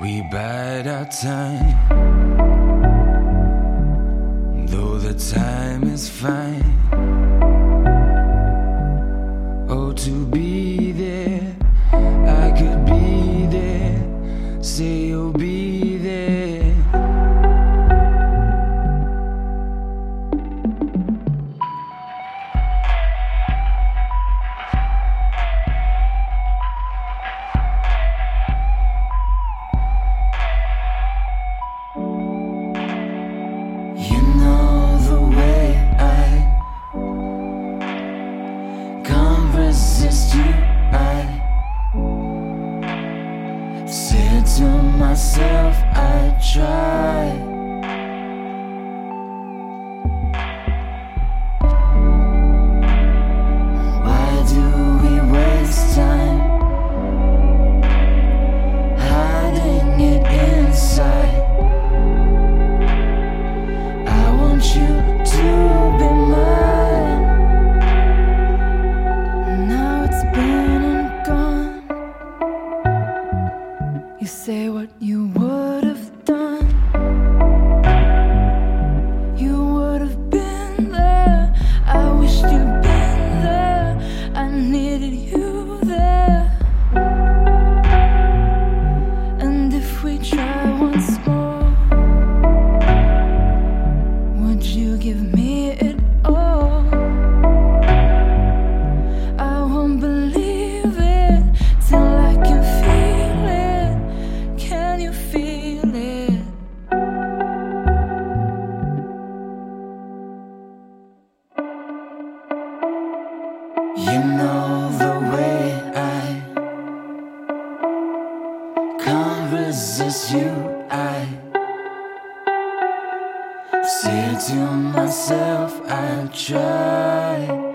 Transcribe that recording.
We bide our time, though the time is fine. Oh, to be there, I could be there. Say you'll be. You know the way I can't resist you. I say to myself, I try.